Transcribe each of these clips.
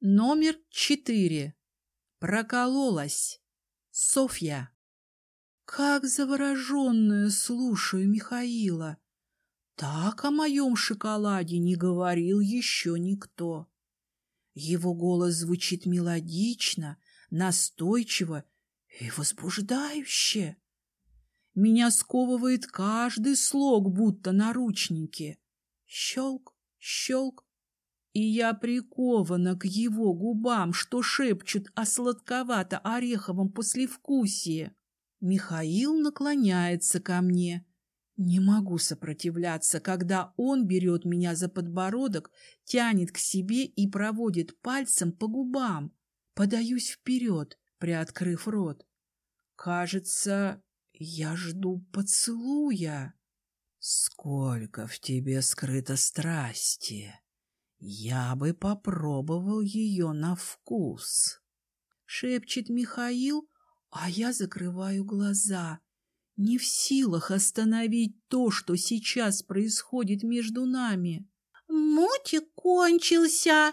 Номер четыре. Прокололась. Софья. Как завороженная слушаю Михаила. Так о моем шоколаде не говорил еще никто. Его голос звучит мелодично, настойчиво и возбуждающе. Меня сковывает каждый слог, будто наручники. Щелк, щелк, и я прикована к его губам, что шепчут о сладковато-ореховом послевкусии. Михаил наклоняется ко мне. Не могу сопротивляться, когда он берет меня за подбородок, тянет к себе и проводит пальцем по губам. Подаюсь вперед, приоткрыв рот. Кажется, я жду поцелуя. Сколько в тебе скрыто страсти! Я бы попробовал ее на вкус. Шепчет Михаил, а я закрываю глаза, не в силах остановить то, что сейчас происходит между нами. Мотик кончился.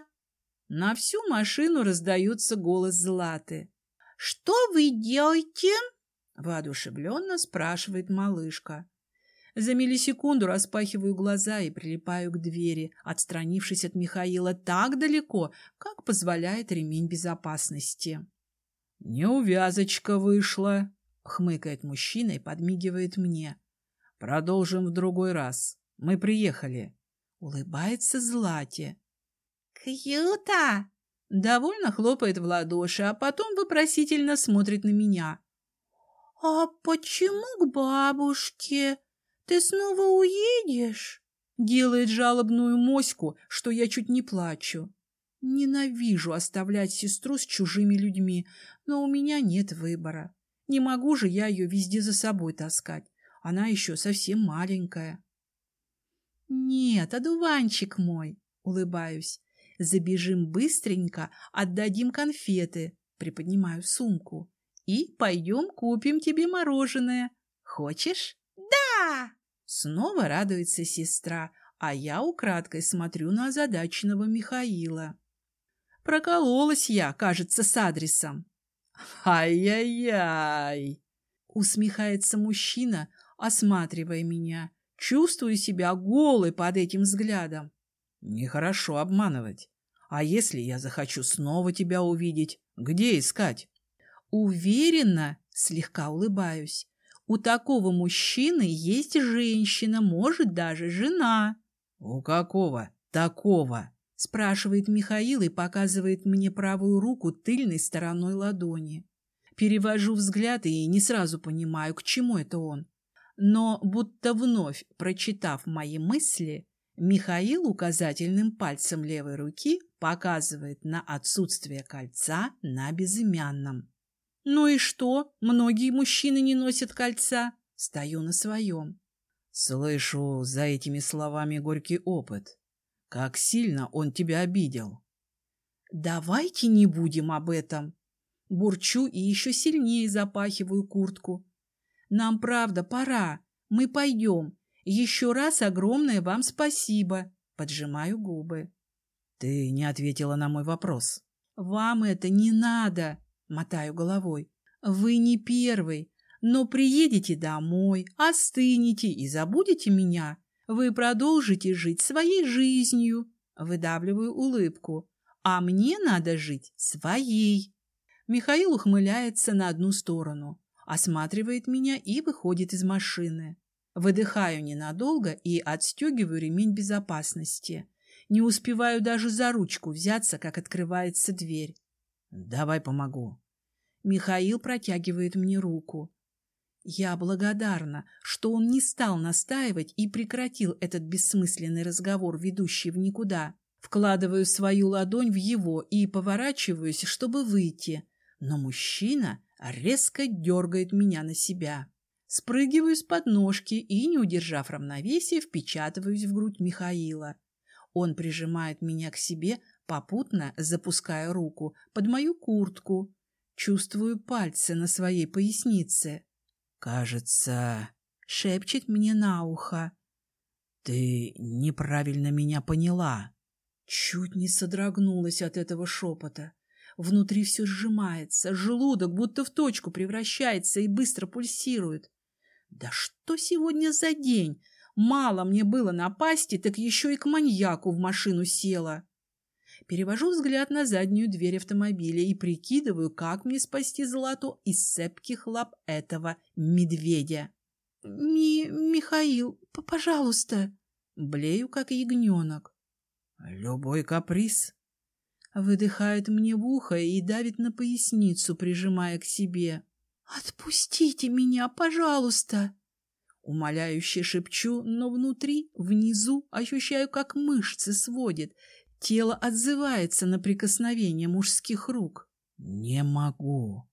На всю машину раздается голос Златы. Что вы делаете? Воодушевленно спрашивает малышка. За миллисекунду распахиваю глаза и прилипаю к двери, отстранившись от Михаила так далеко, как позволяет ремень безопасности. «Неувязочка вышла», — хмыкает мужчина и подмигивает мне. «Продолжим в другой раз. Мы приехали». Улыбается Злате. «Кьюта!» Довольно хлопает в ладоши, а потом вопросительно смотрит на меня. «А почему к бабушке?» «Ты снова уедешь?» Делает жалобную моську, что я чуть не плачу. Ненавижу оставлять сестру с чужими людьми, но у меня нет выбора. Не могу же я ее везде за собой таскать. Она еще совсем маленькая. Нет, одуванчик мой, улыбаюсь. Забежим быстренько, отдадим конфеты, приподнимаю сумку. И пойдем купим тебе мороженое. Хочешь? Да! Снова радуется сестра, а я украдкой смотрю на озадаченного Михаила. Прокололась я, кажется, с адресом. «Ай-яй-яй!» — усмехается мужчина, осматривая меня. Чувствую себя голой под этим взглядом. Нехорошо обманывать. А если я захочу снова тебя увидеть, где искать? Уверенно, слегка улыбаюсь. У такого мужчины есть женщина, может, даже жена. — У какого такого? — спрашивает Михаил и показывает мне правую руку тыльной стороной ладони. Перевожу взгляд и не сразу понимаю, к чему это он. Но, будто вновь прочитав мои мысли, Михаил указательным пальцем левой руки показывает на отсутствие кольца на безымянном. Ну и что? Многие мужчины не носят кольца. Стою на своем. Слышу за этими словами горький опыт. Как сильно он тебя обидел. Давайте не будем об этом. Бурчу и еще сильнее запахиваю куртку. Нам правда пора. Мы пойдем. Еще раз огромное вам спасибо. Поджимаю губы. Ты не ответила на мой вопрос. Вам это не надо. Мотаю головой. Вы не первый, но приедете домой, остынете и забудете меня. Вы продолжите жить своей жизнью. Выдавливаю улыбку. А мне надо жить своей. Михаил ухмыляется на одну сторону, осматривает меня и выходит из машины. Выдыхаю ненадолго и отстегиваю ремень безопасности. Не успеваю даже за ручку взяться, как открывается дверь. Давай помогу. Михаил протягивает мне руку. Я благодарна, что он не стал настаивать и прекратил этот бессмысленный разговор, ведущий в никуда. Вкладываю свою ладонь в его и поворачиваюсь, чтобы выйти. Но мужчина резко дергает меня на себя. Спрыгиваю с подножки и, не удержав равновесия, впечатываюсь в грудь Михаила. Он прижимает меня к себе, попутно запуская руку под мою куртку. Чувствую пальцы на своей пояснице. «Кажется...» — шепчет мне на ухо. «Ты неправильно меня поняла». Чуть не содрогнулась от этого шепота. Внутри все сжимается, желудок будто в точку превращается и быстро пульсирует. Да что сегодня за день? Мало мне было напасти, так еще и к маньяку в машину села. Перевожу взгляд на заднюю дверь автомобиля и прикидываю, как мне спасти Злату из цепких лап этого медведя. Ми Михаил, пожалуйста. Блею, как ягненок. Любой каприз. Выдыхает мне в ухо и давит на поясницу, прижимая к себе. Отпустите меня, пожалуйста. Умоляюще шепчу, но внутри, внизу, ощущаю, как мышцы сводит. Тело отзывается на прикосновение мужских рук. «Не могу».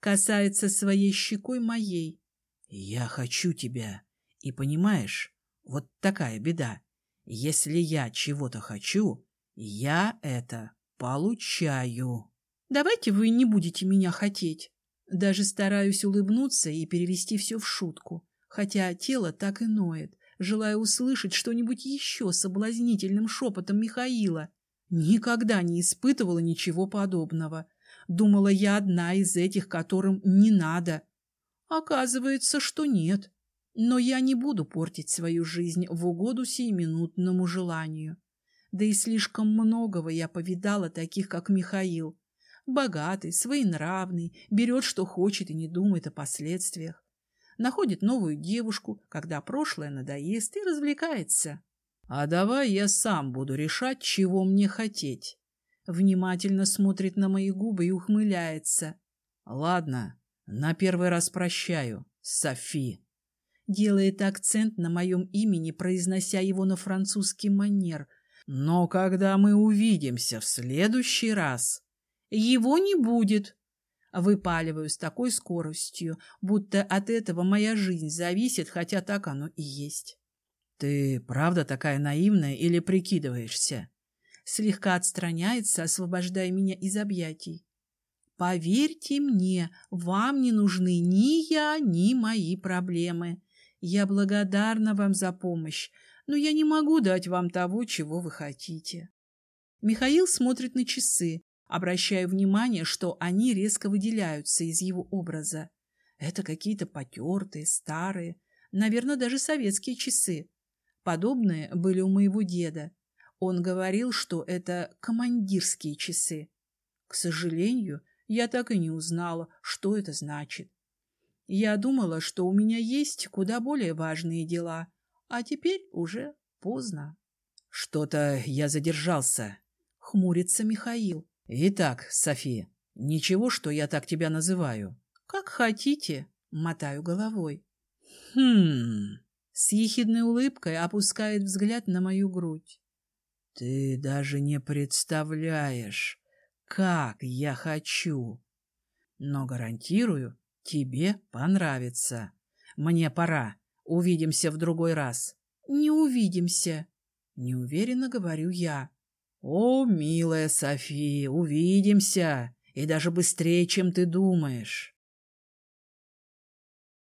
Касается своей щекой моей. «Я хочу тебя. И понимаешь, вот такая беда. Если я чего-то хочу, я это получаю. Давайте вы не будете меня хотеть. Даже стараюсь улыбнуться и перевести все в шутку, хотя тело так и ноет, желая услышать что-нибудь еще соблазнительным шепотом Михаила. Никогда не испытывала ничего подобного. Думала, я одна из этих, которым не надо. Оказывается, что нет. Но я не буду портить свою жизнь в угоду сиюминутному желанию. Да и слишком многого я повидала таких, как Михаил. Богатый, своенравный, берет, что хочет и не думает о последствиях. Находит новую девушку, когда прошлое надоест, и развлекается. А давай я сам буду решать, чего мне хотеть. Внимательно смотрит на мои губы и ухмыляется. Ладно, на первый раз прощаю, Софи делает акцент на моем имени, произнося его на французский манер. Но когда мы увидимся в следующий раз, его не будет. Выпаливаю с такой скоростью, будто от этого моя жизнь зависит, хотя так оно и есть. Ты правда такая наивная или прикидываешься? Слегка отстраняется, освобождая меня из объятий. Поверьте мне, вам не нужны ни я, ни мои проблемы. Я благодарна вам за помощь, но я не могу дать вам того, чего вы хотите. Михаил смотрит на часы, обращая внимание, что они резко выделяются из его образа. Это какие-то потертые, старые, наверное, даже советские часы. Подобные были у моего деда. Он говорил, что это командирские часы. К сожалению, я так и не узнала, что это значит. Я думала, что у меня есть куда более важные дела, а теперь уже поздно. Что-то я задержался, хмурится Михаил. Итак, София, ничего, что я так тебя называю. Как хотите, мотаю головой. Хм, с ехидной улыбкой опускает взгляд на мою грудь. Ты даже не представляешь, как я хочу. Но гарантирую, Тебе понравится. Мне пора. Увидимся в другой раз. Не увидимся. Неуверенно говорю я. О, милая София, увидимся. И даже быстрее, чем ты думаешь.